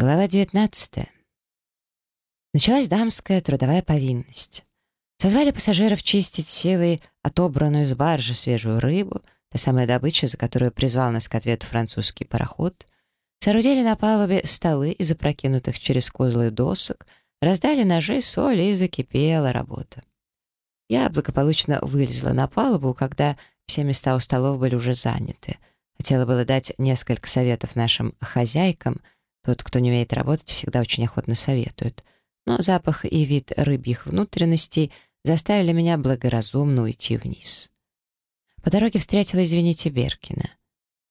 Глава 19. Началась дамская трудовая повинность. Созвали пассажиров чистить силой отобранную с баржи свежую рыбу, та самая добыча, за которую призвал нас к ответу французский пароход. Соорудили на палубе столы из опрокинутых через козлы досок, раздали ножи, соль и закипела работа. Я благополучно вылезла на палубу, когда все места у столов были уже заняты. Хотела было дать несколько советов нашим хозяйкам — тот, кто не умеет работать, всегда очень охотно советует. Но запах и вид рыбьих внутренностей заставили меня благоразумно уйти вниз. По дороге встретила, извините, Беркина.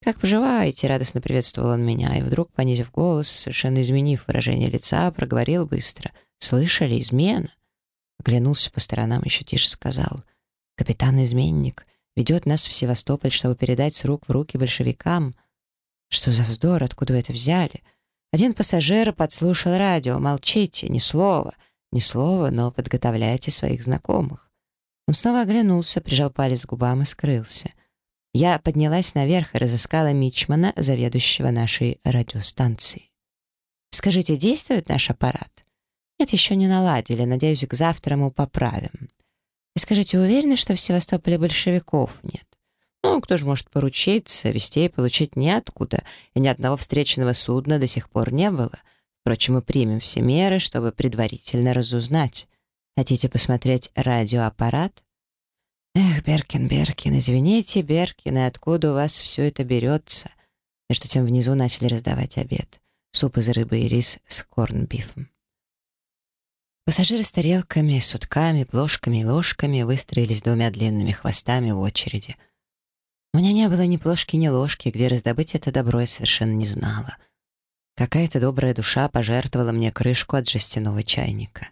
«Как поживаете?» — радостно приветствовал он меня, и вдруг, понизив голос, совершенно изменив выражение лица, проговорил быстро. «Слышали? Измена?» Оглянулся по сторонам, еще тише сказал. «Капитан-изменник ведет нас в Севастополь, чтобы передать с рук в руки большевикам». «Что за вздор? Откуда вы это взяли?» Один пассажир подслушал радио. Молчите, ни слова. Ни слова, но подготовляйте своих знакомых. Он снова оглянулся, прижал палец к губам и скрылся. Я поднялась наверх и разыскала Мичмана, заведующего нашей радиостанцией. «Скажите, действует наш аппарат?» «Нет, еще не наладили. Надеюсь, к завтра мы поправим». «И скажите, уверены, что в Севастополе большевиков нет?» Ну, кто же может поручиться, вестей получить неоткуда, и ни одного встреченного судна до сих пор не было. Впрочем, мы примем все меры, чтобы предварительно разузнать. Хотите посмотреть радиоаппарат? Эх, Беркин, Беркин, извините, Беркин, и откуда у вас все это берется? Между тем внизу начали раздавать обед. Суп из рыбы и рис с корнбифом. Пассажиры с тарелками, сутками, плошками и ложками выстроились двумя длинными хвостами в очереди — меня не было ни плошки, ни ложки, где раздобыть это добро я совершенно не знала. Какая-то добрая душа пожертвовала мне крышку от жестяного чайника.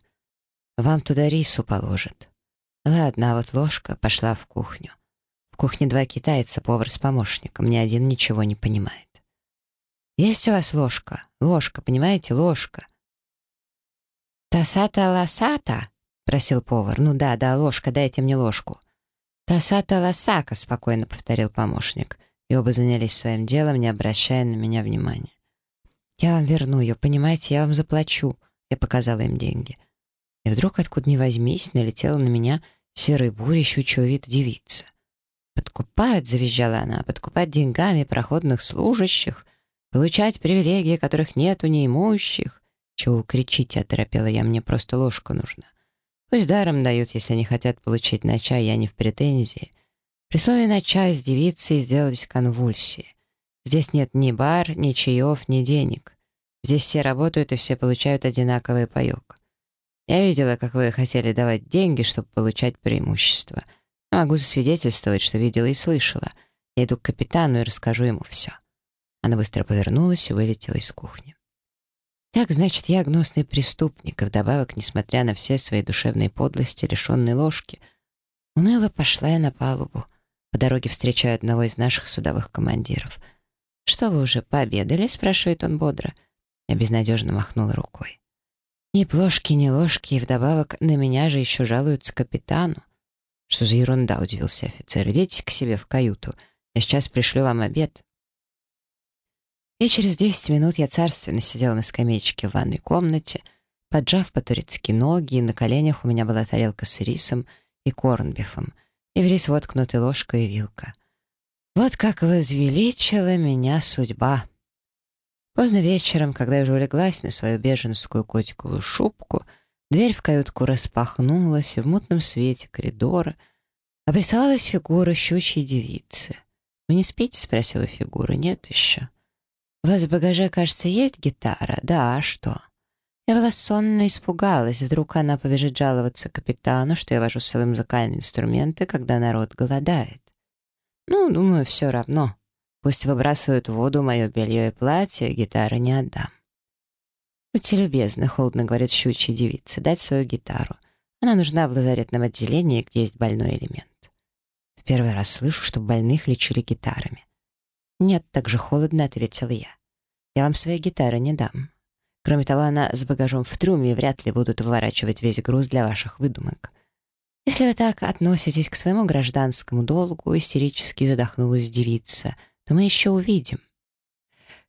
Вам туда рису положат. Ладно, а вот ложка пошла в кухню. В кухне два китайца, повар с помощником, ни один ничего не понимает. «Есть у вас ложка? Ложка, понимаете, ложка?» «Тасата-ласата?» — просил повар. «Ну да, да, ложка, дайте мне ложку». «Тасата Ласака», — спокойно повторил помощник, и оба занялись своим делом, не обращая на меня внимания. «Я вам верну ее, понимаете, я вам заплачу», — я показала им деньги. И вдруг, откуда ни возьмись, налетела на меня серой бурей щучьего вида девица. «Подкупать», — завизжала она, — «подкупать деньгами проходных служащих, получать привилегии, которых нет у неимущих». «Чего вы кричите?» — оторопела я, «мне просто ложка нужна». Пусть даром дают, если не хотят получить на чай, я не в претензии. При слове «на чай» с девицей сделались конвульсии. Здесь нет ни бар, ни чаев, ни денег. Здесь все работают и все получают одинаковый паёк. Я видела, как вы хотели давать деньги, чтобы получать преимущество. могу засвидетельствовать, что видела и слышала. Я иду к капитану и расскажу ему все. Она быстро повернулась и вылетела из кухни. Так, значит, я гнусный преступник, и вдобавок, несмотря на все свои душевные подлости, лишенной ложки. Уныло пошла я на палубу. По дороге встречаю одного из наших судовых командиров. «Что вы уже пообедали?» — спрашивает он бодро. Я безнадежно махнула рукой. Ни плошки, ни ложки, и вдобавок на меня же еще жалуются капитану. «Что за ерунда?» — удивился офицер. «Идите к себе в каюту. Я сейчас пришлю вам обед». И через 10 минут я царственно сидела на скамеечке в ванной комнате, поджав по-турецки ноги, и на коленях у меня была тарелка с рисом и корнбифом, и в рис воткнуты ложка и вилка. Вот как возвеличила меня судьба. Поздно вечером, когда я уже улеглась на свою беженскую котиковую шубку, дверь в каютку распахнулась, и в мутном свете коридора обрисовалась фигура щучьей девицы. «Вы не спите?» — спросила фигура. «Нет еще». «У вас в багаже, кажется, есть гитара?» «Да, а что?» Я была сонно испугалась. Вдруг она побежит жаловаться капитану, что я вожу с собой музыкальные инструменты, когда народ голодает. Ну, думаю, все равно. Пусть выбрасывают в воду мое белье и платье, гитары не отдам. «Будьте любезны», — холодно говорит щучья девица, — «дать свою гитару. Она нужна в лазаретном отделении, где есть больной элемент». В первый раз слышу, что больных лечили гитарами. «Нет, так же холодно», — ответил я. «Я вам своей гитары не дам. Кроме того, она с багажом в трюме и вряд ли будут выворачивать весь груз для ваших выдумок. Если вы так относитесь к своему гражданскому долгу, истерически задохнулась девица, то мы еще увидим».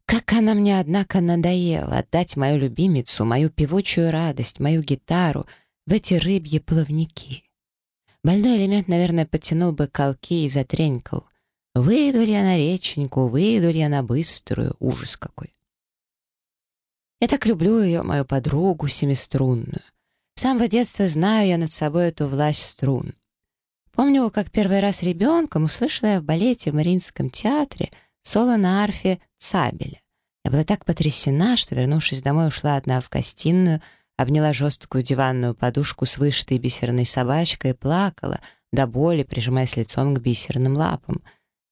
Как она мне, однако, надоела отдать мою любимицу, мою певучую радость, мою гитару в эти рыбьи плавники. Больной элемент, наверное, подтянул бы колки и затренькал. Выйду ли я на реченьку, выйду ли я на быструю, ужас какой. Я так люблю ее, мою подругу семиструнную. С самого детства знаю я над собой эту власть струн. Помню, как первый раз ребенком услышала я в балете в Мариинском театре соло на арфе Цабеля. Я была так потрясена, что, вернувшись домой, ушла одна в гостиную, обняла жесткую диванную подушку с вышитой бисерной собачкой и плакала, до боли прижимаясь лицом к бисерным лапам.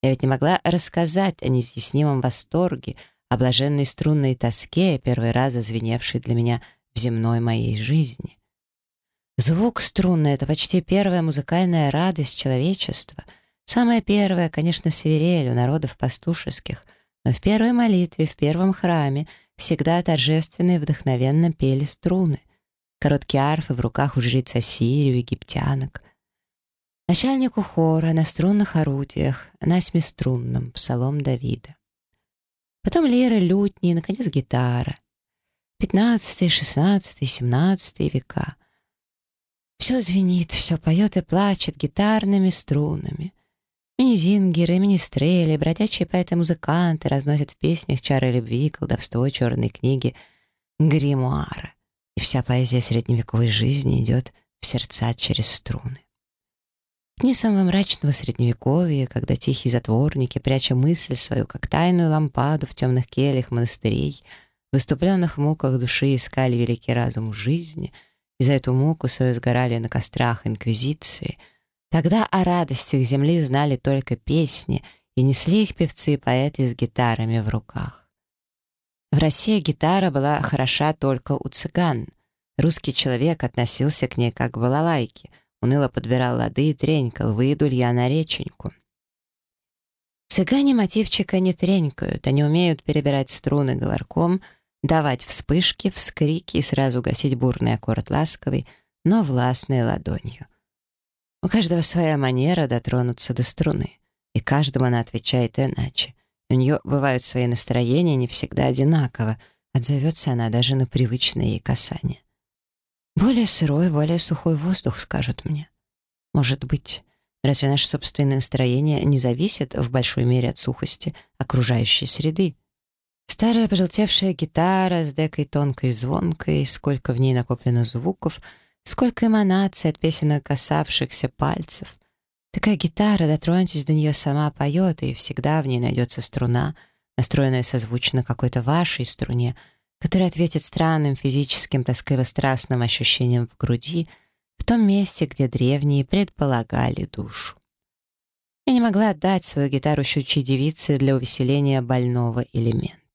Я ведь не могла рассказать о неизъяснимом восторге, о блаженной струнной тоске, первый раз зазвеневшей для меня в земной моей жизни. Звук струнный — это почти первая музыкальная радость человечества. Самая первая, конечно, свирель у народов пастушеских, но в первой молитве, в первом храме всегда торжественно и вдохновенно пели струны. Короткие арфы в руках у жриц Ассирию, египтянок. Начальнику хора на струнных орудиях, на семиструнном, псалом Давида. Потом лиры, лютни, наконец, гитара. 15, 16, 17 века — все звенит, все поет и плачет гитарными струнами. Мини-зингеры, мини-стрели, бродячие поэты-музыканты разносят в песнях чары любви, колдовство, черной книги, гримуара. И вся поэзия средневековой жизни идет в сердца через струны. Дни самого мрачного средневековья, когда тихие затворники, пряча мысль свою, как тайную лампаду в темных кельях монастырей, в выступленных муках души искали великий разум жизни — и за эту муку свою сгорали на кострах Инквизиции, тогда о радостях земли знали только песни, и несли их певцы и поэты с гитарами в руках. В России гитара была хороша только у цыган. Русский человек относился к ней как к балалайке, уныло подбирал лады и тренькал, выйду ли я на реченьку. Цыгане мотивчика не тренькают, они умеют перебирать струны говорком — давать вспышки, вскрики и сразу гасить бурный аккорд ласковый, но властной ладонью. У каждого своя манера дотронуться до струны, и каждому она отвечает иначе. У нее бывают свои настроения не всегда одинаково, отзовется она даже на привычное ей касание. Более сырой, более сухой воздух, скажут мне. Может быть, разве наше собственное настроение не зависит в большой мере от сухости окружающей среды? Старая пожелтевшая гитара с декой тонкой и звонкой, сколько в ней накоплено звуков, сколько эманаций от песенок касавшихся пальцев. Такая гитара, дотроньтесь до нее, сама поет, и всегда в ней найдется струна, настроенная созвучно какой-то вашей струне, которая ответит странным физическим тоскливо-страстным ощущением в груди, в том месте, где древние предполагали душу. Я не могла отдать свою гитару щучьей девице для увеселения больного элемента.